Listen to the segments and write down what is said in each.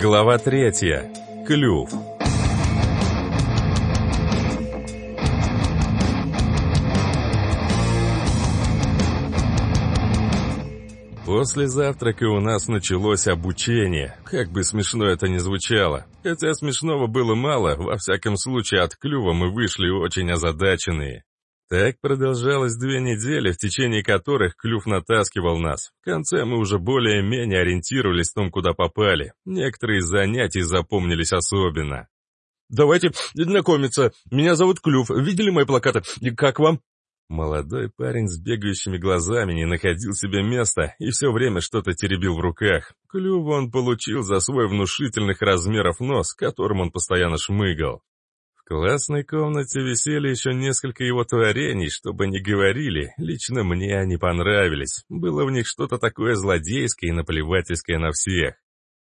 Глава третья. Клюв. После завтрака у нас началось обучение, как бы смешно это ни звучало. Хотя смешного было мало, во всяком случае от клюва мы вышли очень озадаченные. Так продолжалось две недели, в течение которых клюв натаскивал нас. В конце мы уже более-менее ориентировались в том, куда попали. Некоторые занятия запомнились особенно. «Давайте знакомиться. Меня зовут Клюв. Видели мои плакаты? Как вам?» Молодой парень с бегающими глазами не находил себе места и все время что-то теребил в руках. Клюв он получил за свой внушительных размеров нос, которым он постоянно шмыгал классной комнате висели еще несколько его творений, чтобы не говорили, лично мне они понравились. Было в них что-то такое злодейское и наплевательское на всех.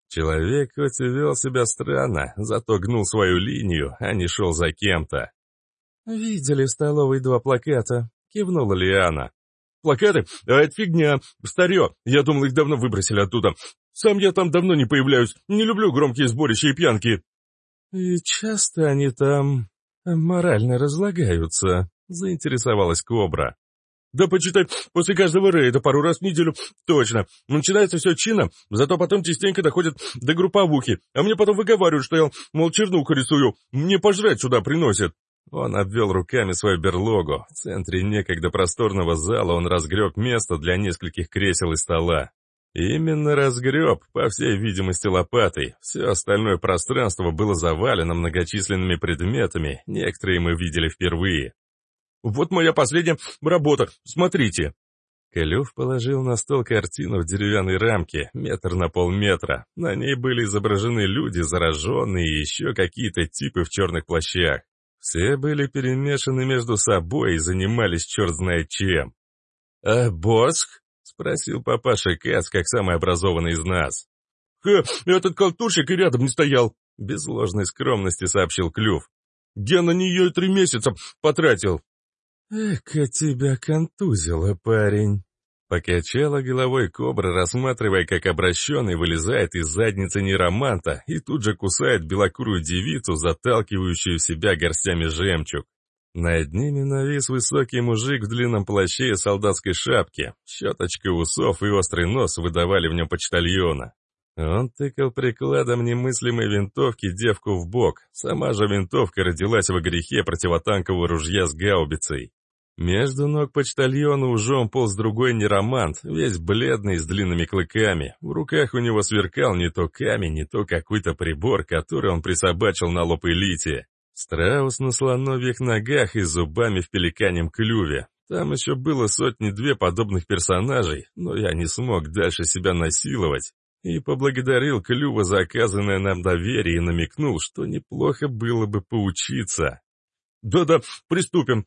Человек хоть и вел себя странно, зато гнул свою линию, а не шел за кем-то. «Видели в столовой два плаката?» — кивнула Лиана. «Плакаты? А это фигня, старье. Я думал, их давно выбросили оттуда. Сам я там давно не появляюсь, не люблю громкие сборища и пьянки». «И часто они там морально разлагаются», — заинтересовалась Кобра. «Да почитай, после каждого рейда пару раз в неделю, точно. Начинается все чинно, зато потом частенько доходит до групповухи, а мне потом выговаривают, что я, мол, чернуху рисую, мне пожрать сюда приносят». Он обвел руками свою берлогу. В центре некогда просторного зала он разгреб место для нескольких кресел и стола. Именно разгреб, по всей видимости, лопатой. Все остальное пространство было завалено многочисленными предметами, некоторые мы видели впервые. «Вот моя последняя работа, смотрите!» Клюв положил на стол картину в деревянной рамке, метр на полметра. На ней были изображены люди, зараженные и еще какие-то типы в черных плащах. Все были перемешаны между собой и занимались черт знает чем. «А Босх?» Спросил папаша Кац, как самый образованный из нас. «Ха, этот колтушек и рядом не стоял!» Без ложной скромности сообщил Клюв. «Я на нее три месяца потратил!» «Эка тебя контузило, парень!» Покачала головой кобра, рассматривая, как обращенный вылезает из задницы нероманта и тут же кусает белокурую девицу, заталкивающую в себя горстями жемчуг. Над ними навис высокий мужик в длинном плаще и солдатской шапке. Щеточка усов и острый нос выдавали в нем почтальона. Он тыкал прикладом немыслимой винтовки девку в бок. Сама же винтовка родилась во грехе противотанкового ружья с гаубицей. Между ног почтальона ужом полз другой неромант, весь бледный, с длинными клыками. В руках у него сверкал не то камень, не то какой-то прибор, который он присобачил на лоб элите. Страус на слоновьих ногах и зубами в пеликанем клюве. Там еще было сотни-две подобных персонажей, но я не смог дальше себя насиловать и поблагодарил Клюва за оказанное нам доверие и намекнул, что неплохо было бы поучиться. «Да-да, приступим.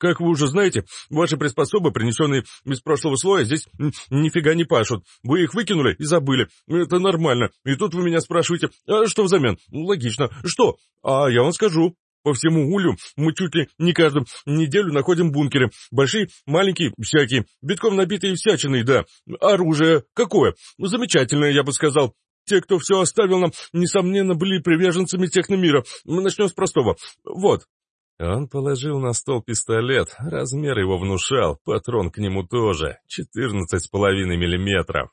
Как вы уже знаете, ваши приспособы, принесенные из прошлого слоя, здесь нифига не пашут. Вы их выкинули и забыли. Это нормально. И тут вы меня спрашиваете, а что взамен? Логично. Что? А я вам скажу. По всему улю мы чуть ли не каждую неделю находим бункеры. Большие, маленькие, всякие. Битком набитые всячиной, да. Оружие какое? Замечательное, я бы сказал. Те, кто все оставил нам, несомненно, были приверженцами техномира. Мы начнем с простого. Вот, он положил на стол пистолет, размер его внушал, патрон к нему тоже, 14,5 миллиметров.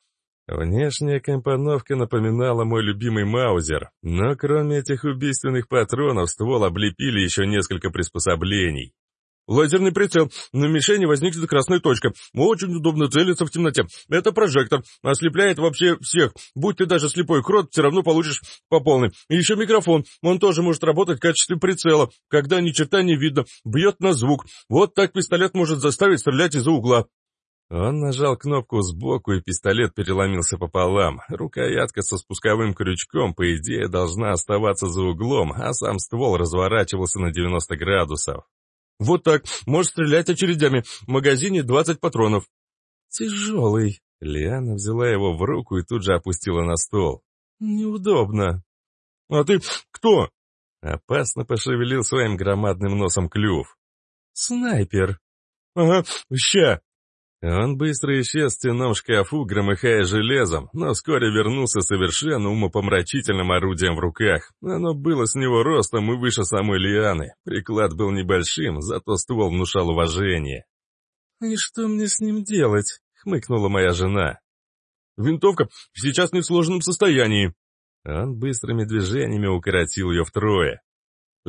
Внешняя компоновка напоминала мой любимый Маузер, но кроме этих убийственных патронов ствол облепили еще несколько приспособлений. Лазерный прицел. На мишени возникнет красная точка. Очень удобно целиться в темноте. Это прожектор. Ослепляет вообще всех. Будь ты даже слепой крот, все равно получишь по полной. И еще микрофон. Он тоже может работать в качестве прицела. Когда ни черта не видно, бьет на звук. Вот так пистолет может заставить стрелять из-за угла. Он нажал кнопку сбоку, и пистолет переломился пополам. Рукоятка со спусковым крючком, по идее, должна оставаться за углом, а сам ствол разворачивался на 90 градусов. «Вот так, можешь стрелять очередями. В магазине 20 патронов». «Тяжелый». Лиана взяла его в руку и тут же опустила на стол. «Неудобно». «А ты кто?» Опасно пошевелил своим громадным носом клюв. «Снайпер». «Ага, ща». Он быстро исчез в стенном шкафу, громыхая железом, но вскоре вернулся совершенно умопомрачительным орудием в руках. Оно было с него ростом и выше самой лианы. Приклад был небольшим, зато ствол внушал уважение. «И что мне с ним делать?» — хмыкнула моя жена. «Винтовка сейчас не в сложенном состоянии». Он быстрыми движениями укоротил ее втрое.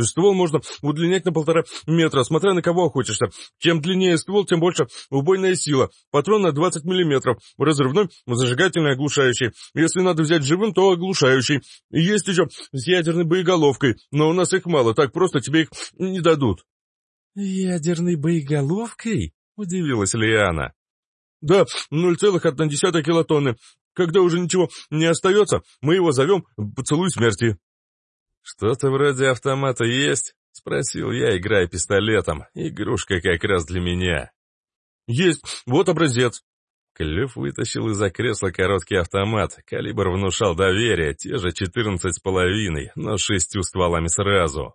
Ствол можно удлинять на полтора метра, смотря на кого охотишься. Чем длиннее ствол, тем больше убойная сила. Патрон на 20 миллиметров. Разрывной, зажигательный, оглушающий. Если надо взять живым, то оглушающий. Есть еще с ядерной боеголовкой, но у нас их мало, так просто тебе их не дадут. «Ядерной боеголовкой?» — удивилась Лиана. «Да, 0,1 килотонны. Когда уже ничего не остается, мы его зовем «поцелуй смерти». «Что-то вроде автомата есть?» — спросил я, играя пистолетом. Игрушка как раз для меня. «Есть, вот образец». Клюв вытащил из-за кресла короткий автомат. Калибр внушал доверие, те же четырнадцать с половиной, но шестью стволами сразу.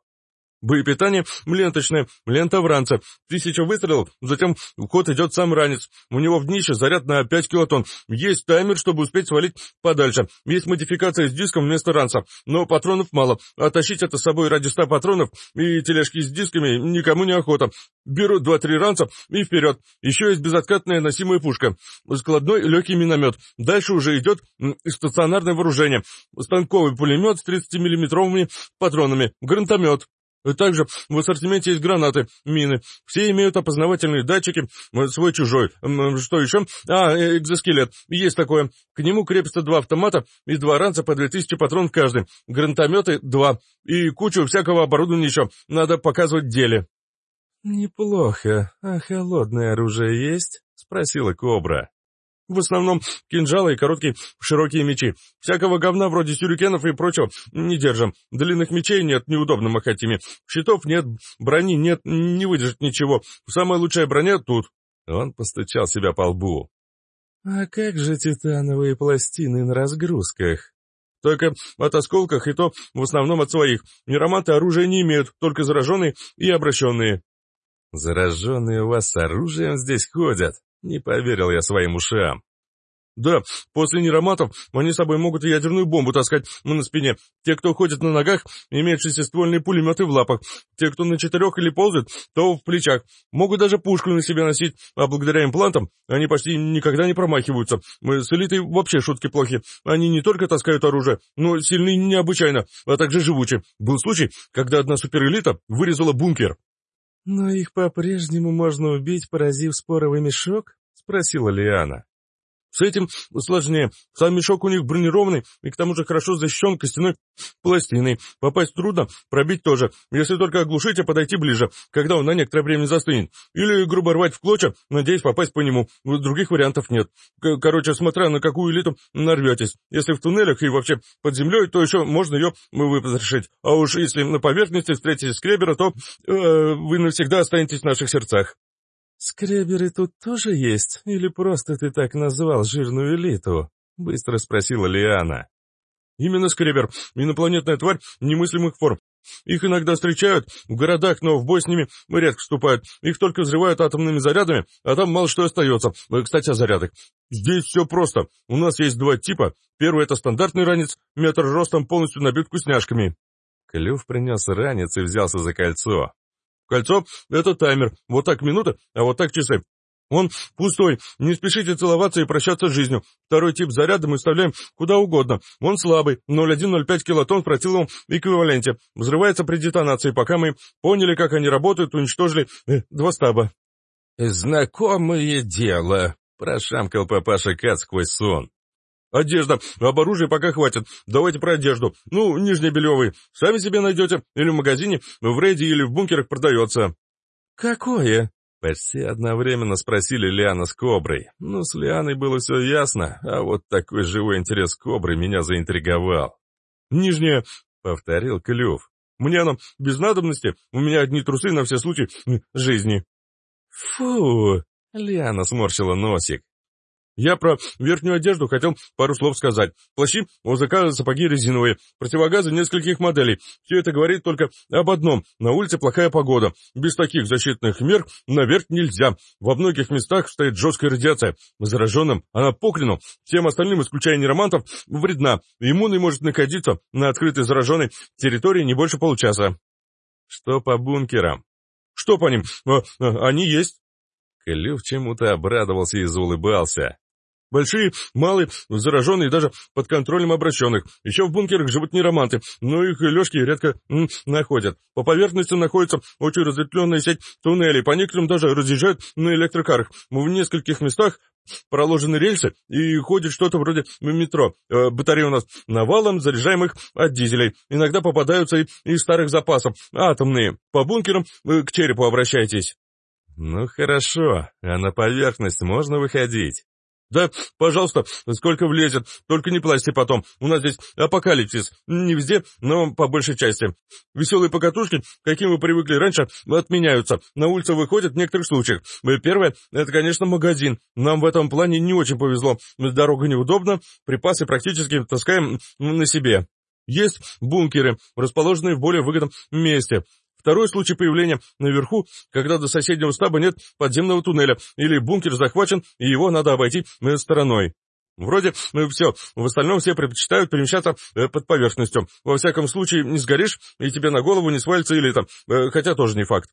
Боепитание ленточное, лента в ранце. Тысяча выстрелов, затем в ход идет сам ранец. У него в днище заряд на 5 килотонн. Есть таймер, чтобы успеть свалить подальше. Есть модификация с диском вместо ранца. Но патронов мало. А тащить это с собой ради 100 патронов и тележки с дисками никому не охота. Берут 2-3 ранца и вперед. Еще есть безоткатная носимая пушка. Складной легкий миномет. Дальше уже идет стационарное вооружение. Станковый пулемет с 30-миллиметровыми патронами. Гранатомет. Также в ассортименте есть гранаты, мины. Все имеют опознавательные датчики, свой-чужой. Что еще? А, э, экзоскелет. Есть такое. К нему крепятся два автомата и два ранца по 2000 патронов каждый. Гранатометы два. И кучу всякого оборудования еще. Надо показывать деле. «Неплохо. А холодное оружие есть?» — спросила Кобра. В основном кинжалы и короткие широкие мечи. Всякого говна вроде сюрикенов и прочего не держим. Длинных мечей нет, неудобно махать ими. Щитов нет, брони нет, не выдержит ничего. Самая лучшая броня тут. Он постучал себя по лбу. «А как же титановые пластины на разгрузках?» «Только от осколках и то в основном от своих. Нероманты оружия не имеют, только зараженные и обращенные». «Зараженные у вас оружием здесь ходят?» Не поверил я своим ушам. Да, после нероматов они с собой могут ядерную бомбу таскать на спине. Те, кто ходит на ногах, имеют шестиствольные пулеметы в лапах. Те, кто на четырех или ползают, то в плечах. Могут даже пушку на себе носить, а благодаря имплантам они почти никогда не промахиваются. Мы с элитой вообще шутки плохи. Они не только таскают оружие, но сильны необычайно, а также живучи. Был случай, когда одна суперэлита вырезала бункер. «Но их по-прежнему можно убить, поразив споровый мешок?» — спросила Лиана. «С этим сложнее. Сам мешок у них бронированный и к тому же хорошо защищен костяной пластиной. Попасть трудно, пробить тоже, если только оглушить и подойти ближе, когда он на некоторое время застынет. Или грубо рвать в клочья, надеясь попасть по нему. Других вариантов нет. Короче, смотря на какую элиту нарветесь. Если в туннелях и вообще под землей, то еще можно ее выпотрошить. А уж если на поверхности встретите скребера, то э, вы навсегда останетесь в наших сердцах. «Скреберы тут тоже есть? Или просто ты так назвал жирную элиту?» — быстро спросила Лиана. «Именно скребер. Инопланетная тварь немыслимых форм. Их иногда встречают в городах, но в бой с ними редко вступают. Их только взрывают атомными зарядами, а там мало что остается. Э, кстати, о зарядах. Здесь все просто. У нас есть два типа. Первый — это стандартный ранец, метр ростом полностью набит вкусняшками». Клюв принес ранец и взялся за кольцо. Кольцо — это таймер. Вот так минута, а вот так часы. Он пустой. Не спешите целоваться и прощаться с жизнью. Второй тип заряда мы вставляем куда угодно. Он слабый, 0,1-0,5 килотонн в протиловом эквиваленте. Взрывается при детонации, пока мы поняли, как они работают, уничтожили э, два стаба. «Знакомое дело», — прошамкал папаша Кат сквозь сон. «Одежда. Об оружии пока хватит. Давайте про одежду. Ну, нижние бельевые. Сами себе найдете. Или в магазине, в рейде или в бункерах продается». «Какое?» Почти одновременно спросили Лиана с Коброй. Ну, с Лианой было все ясно, а вот такой живой интерес Кобры меня заинтриговал. «Нижняя», — повторил Клюв. «Мне оно без надобности. У меня одни трусы на все случаи жизни». «Фу!» — Лиана сморщила носик. Я про верхнюю одежду хотел пару слов сказать. Плащи, ОЗК, сапоги резиновые, противогазы нескольких моделей. Все это говорит только об одном. На улице плохая погода. Без таких защитных мер наверх нельзя. Во многих местах стоит жесткая радиация. Зараженным она поклину. Всем остальным, исключая неромантов, вредна. Иммунный может находиться на открытой зараженной территории не больше получаса. Что по бункерам? Что по ним? А, а, они есть. Клюв чему-то обрадовался и заулыбался. Большие, малые, зараженные, даже под контролем обращенных. Еще в бункерах живут нероманты, но их лёжки редко м, находят. По поверхности находится очень разветвленная сеть туннелей, по некоторым даже разъезжают на электрокарах. В нескольких местах проложены рельсы и ходит что-то вроде метро. Э, батареи у нас навалом, заряжаемых от дизелей. Иногда попадаются и из старых запасов, атомные. По бункерам э, к черепу обращайтесь. Ну хорошо, а на поверхность можно выходить? «Да, пожалуйста, сколько влезет, только не плачьте потом. У нас здесь апокалипсис. Не везде, но по большей части. Веселые покатушки, каким вы привыкли раньше, отменяются. На улицу выходят в некоторых случаях. Первое, это, конечно, магазин. Нам в этом плане не очень повезло. Дорога неудобна, припасы практически таскаем на себе. Есть бункеры, расположенные в более выгодном месте. Второй случай появления наверху, когда до соседнего стаба нет подземного туннеля, или бункер захвачен, и его надо обойти э, стороной. Вроде ну, все, в остальном все предпочитают перемещаться э, под поверхностью. Во всяком случае, не сгоришь, и тебе на голову не свалится или там, э, хотя тоже не факт.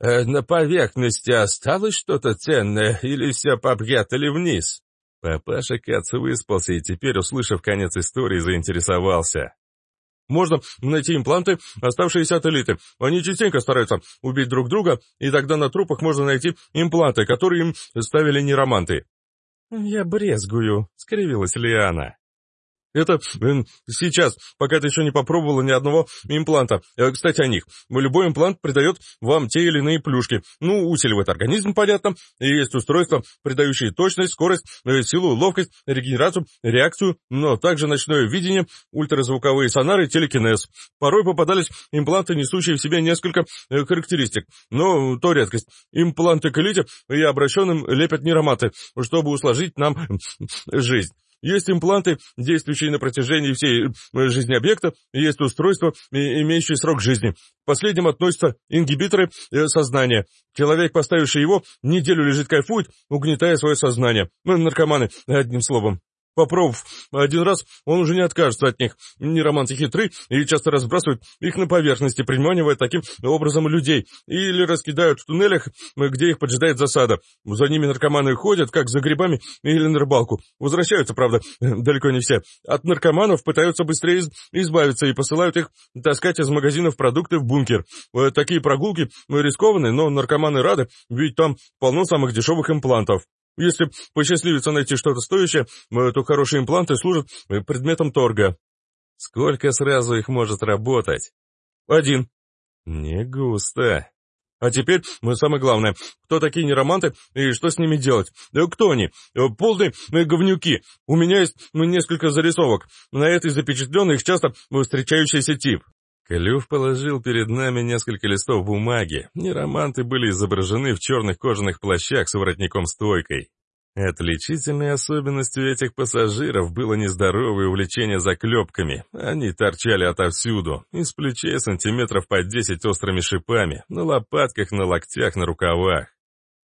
Э, «На поверхности осталось что-то ценное, или все попрятали вниз?» Папаша Кац выспался и теперь, услышав конец истории, заинтересовался. Можно найти импланты, оставшиеся от элиты. Они частенько стараются убить друг друга, и тогда на трупах можно найти импланты, которые им ставили нероманты. «Я брезгую», — скривилась Лиана. Это сейчас, пока ты еще не попробовала ни одного импланта. Э, кстати, о них. Любой имплант придает вам те или иные плюшки. Ну, усиливает организм, понятно. И есть устройства, придающие точность, скорость, э, силу, ловкость, регенерацию, реакцию, но также ночное видение, ультразвуковые сонары, телекинез. Порой попадались импланты, несущие в себе несколько э, характеристик. Но то редкость. Импланты к элите и обращенным лепят нейроматы, чтобы усложнить нам жизнь. Есть импланты, действующие на протяжении всей э, жизни объекта, есть устройства, имеющие срок жизни. К последним относятся ингибиторы э, сознания. Человек, поставивший его, неделю лежит кайфует, угнетая свое сознание. Наркоманы, одним словом. Попробовав один раз, он уже не откажется от них. Нероманты хитры и часто разбрасывают их на поверхности, приманивая таким образом людей. Или раскидают в туннелях, где их поджидает засада. За ними наркоманы ходят, как за грибами или на рыбалку. Возвращаются, правда, далеко не все. От наркоманов пытаются быстрее избавиться и посылают их таскать из магазинов продукты в бункер. Э, такие прогулки рискованные, но наркоманы рады, ведь там полно самых дешевых имплантов. Если посчастливится найти что-то стоящее, э, то хорошие импланты служат э, предметом торга. Сколько сразу их может работать? Один. Не густо. А теперь ну, самое главное, кто такие нероманты и что с ними делать? Э, кто они? Полные говнюки. У меня есть несколько зарисовок. На этой запечатлены их часто встречающийся тип. Клюв положил перед нами несколько листов бумаги. Нероманты были изображены в черных кожаных плащах с воротником-стойкой. Отличительной особенностью этих пассажиров было нездоровое увлечение заклепками. Они торчали отовсюду, из плечей сантиметров по десять острыми шипами, на лопатках, на локтях, на рукавах.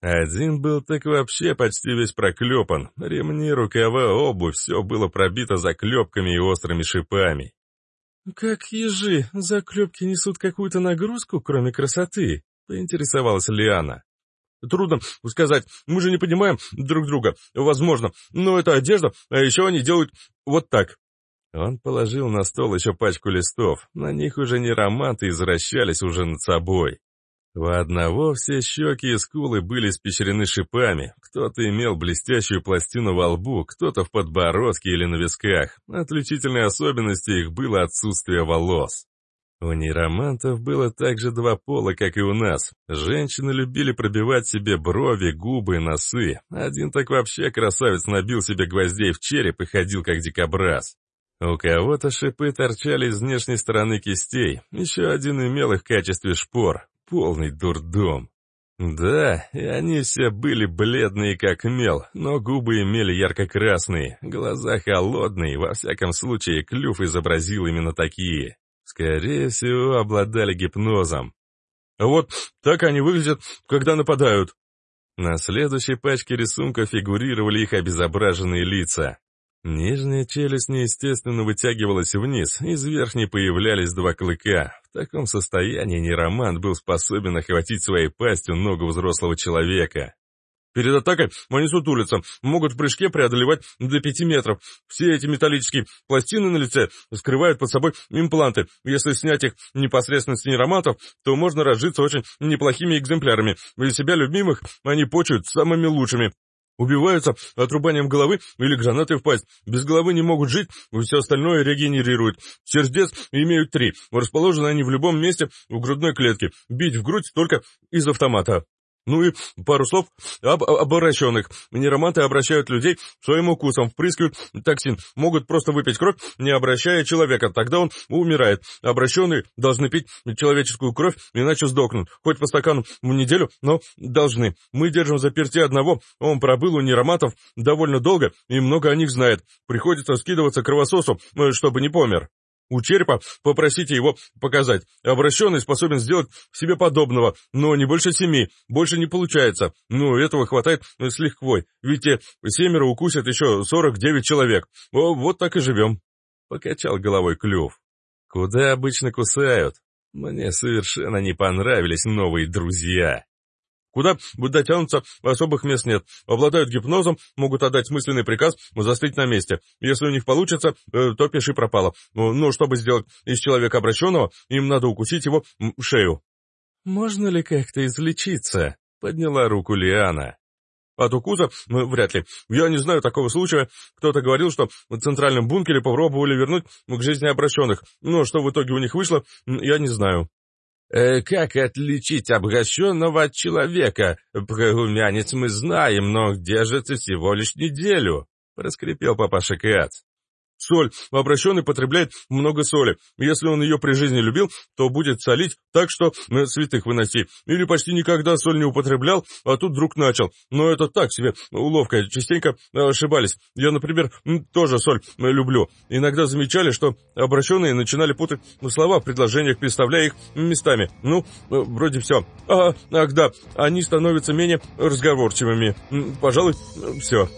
Один был так вообще почти весь проклепан. Ремни, рукава, обувь, все было пробито заклепками и острыми шипами. «Как ежи, заклепки несут какую-то нагрузку, кроме красоты?» — поинтересовалась Лиана. «Трудно сказать, мы же не понимаем друг друга, возможно, но это одежда, а еще они делают вот так». Он положил на стол еще пачку листов, на них уже не романты извращались уже над собой. У одного все щеки и скулы были испещрены шипами, кто-то имел блестящую пластину во лбу, кто-то в подбородке или на висках. Отличительной особенностью их было отсутствие волос. У нейромантов было также два пола, как и у нас. Женщины любили пробивать себе брови, губы, носы. Один так вообще красавец набил себе гвоздей в череп и ходил как дикобраз. У кого-то шипы торчали с внешней стороны кистей, еще один имел их в качестве шпор, Полный дурдом. Да, и они все были бледные как мел, но губы имели ярко-красные, глаза холодные, во всяком случае клюв изобразил именно такие. Скорее всего, обладали гипнозом. Вот так они выглядят, когда нападают. На следующей пачке рисунка фигурировали их обезображенные лица. Нижняя челюсть неестественно вытягивалась вниз, из верхней появлялись два клыка. В таком состоянии неромант был способен охватить своей пастью ногу взрослого человека. Перед атакой они сутулятся, могут в прыжке преодолевать до пяти метров. Все эти металлические пластины на лице скрывают под собой импланты. Если снять их непосредственно с нейроматов, то можно разжиться очень неплохими экземплярами. И себя любимых они почуют самыми лучшими. Убиваются отрубанием головы или гранатой в пасть. Без головы не могут жить, все остальное регенерирует. Сердец имеют три. Расположены они в любом месте в грудной клетке. Бить в грудь только из автомата. Ну и пару слов об обращенных. Нейроманты обращают людей своим укусом, впрыскивают токсин. Могут просто выпить кровь, не обращая человека. Тогда он умирает. Обращенные должны пить человеческую кровь, иначе сдохнут. Хоть по стакану в неделю, но должны. Мы держим заперти одного. Он пробыл у нейромантов довольно долго и много о них знает. Приходится скидываться кровососу, э, чтобы не помер. У черепа попросите его показать. Обращенный способен сделать себе подобного, но не больше семи, больше не получается. Ну, этого хватает с лихвой, ведь те семеро укусят еще сорок девять человек. О, вот так и живем. Покачал головой клюв. Куда обычно кусают? Мне совершенно не понравились новые друзья. Куда дотянуться, особых мест нет. Обладают гипнозом, могут отдать смысленный приказ, застыть на месте. Если у них получится, э, то пиши пропало. Но чтобы сделать из человека обращенного, им надо укусить его шею. «Можно ли как-то излечиться?» — подняла руку Лиана. От укуса? Вряд ли. Я не знаю такого случая. Кто-то говорил, что в центральном бункере попробовали вернуть к жизни обращенных. Но что в итоге у них вышло, я не знаю. Э, как отличить обращенного от человека? Про румянец мы знаем, но ты всего лишь неделю? Проскрипел папаша Кац. Соль. Обращенный потребляет много соли. Если он ее при жизни любил, то будет солить так, что э, святых выноси. Или почти никогда соль не употреблял, а тут вдруг начал. Но это так себе уловка, частенько ошибались. Я, например, тоже соль э, люблю. Иногда замечали, что обращенные начинали путать слова в предложениях, переставляя их местами. Ну, э, вроде все. А, ах да, они становятся менее разговорчивыми. Пожалуй, все.